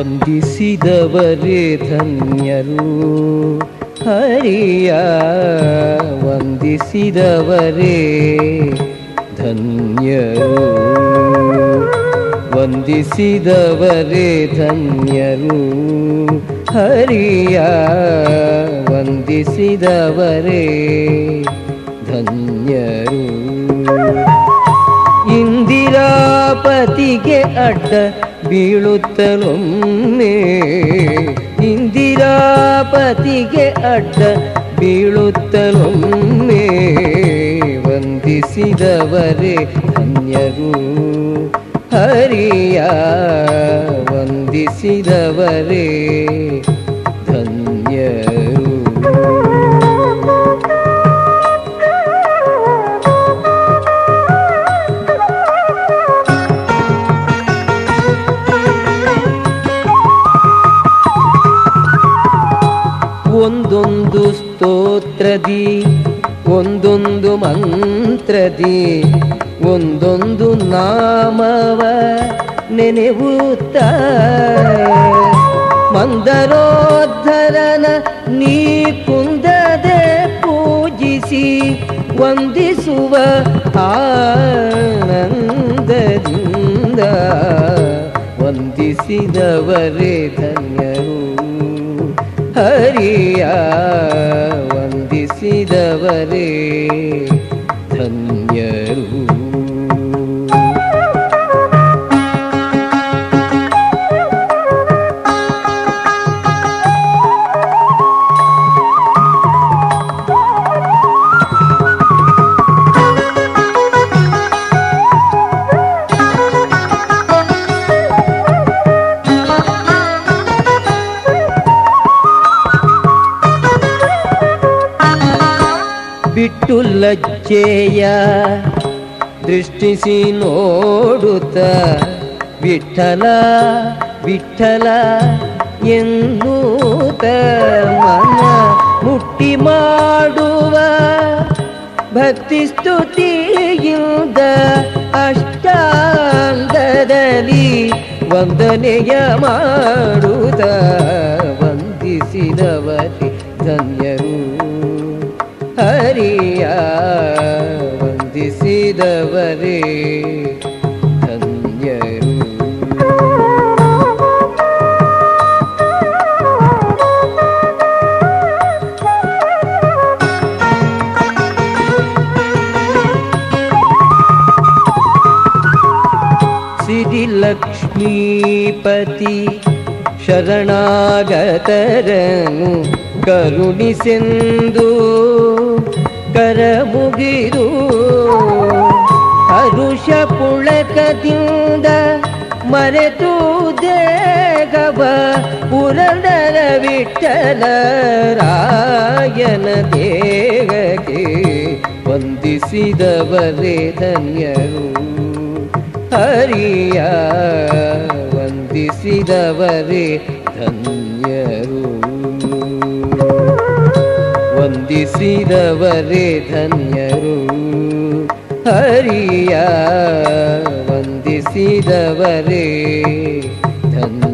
ವಂದಿಸಿದವರೇ ಧನ್ಯರು. ಹರಿಯ ವಂದಿಸಿದವರೇ ಧನ್ಯರು. ವಂದಿಸಿದವರೇ ಧನ್ಯರು. ಹರಿಯ ವಂದಿಸಿದವರೇ ಧನ್ಯರು. ಇಂದಿರಾಪತಿಗೆ ಅಡ್ಡ ಬೀಳುತ್ತಲೊಮ್ಮೆ ಇಂದಿರಾಪತಿಗೆ ಅಡ್ಡ ಬೀಳುತ್ತಲೊಮ್ಮೆ ವಂದಿಸಿದವರೇ ಅನ್ಯರು ಹರಿಯ ವಂದಿಸಿದವರೇ ಒಂದೊಂದು ಸ್ತೋತ್ರದಿ, ಒಂದೊಂದು ಮಂತ್ರದಿ, ಒಂದೊಂದು ನಾಮವ ನೆನೆವುತ್ತ ಮಂದರೋದ್ಧರನ ನೀ ಕುಂದದೆ ಪೂಜಿಸಿ, ವಂದಿಸುವ ಆನಂದದಿಂದ, ವಂದಿಸಿದವರೇ ಧನ್ಯರು ಹರಿಯ ವಂದಿಸಿದವರೇ ಧನ್ಯರು. ಬಿಟ್ಟು ಲಜ್ಜೆಯ ದೃಷ್ಟಿಸಿ ನೋಡುತ್ತ ವಿಠಲ ವಿಠಲ ಎನ್ನುತ್ತ ಮನ ಮುಟ್ಟಿ ಮಾಡುವ ಭಕ್ತಿ ಸ್ತುತಿಯಿಂದ ಅಷ್ಟಾಂಗದಲ್ಲಿ ವಂದನೆಯ ಮಾಡುತ್ತ ವಂದಿಸಿದವತಿ ಧನ್ಯರು. ಹರಿಯ ವಂದಿಸಿದವರೇ ಧನ್ಯರು. ಸಿರಿಲಕ್ಷ್ಮೀಪತಿ ಶರಣಾಗತರನು ಕರುಣಿಸೆಂದು ಕರಮುಗಿದು ಹರುಷ ಪುಳಕದಿಂದ ಮರೆತು ದೇಗವ ಪುರಂದರ ವಿಠಲ ರಾಯನ ದೇಹಕ್ಕೆ ವಂದಿಸಿದವರೇ ಧನ್ಯರು. ಹರಿಯ ವಂದಿಸಿದವರೇ ಧನ್ಯರು. ವಂದಿಸಿದವರೇ ಧನ್ಯರು. ಹರಿಯ ವಂದಿಸಿದವರೇ ಧನ್ಯ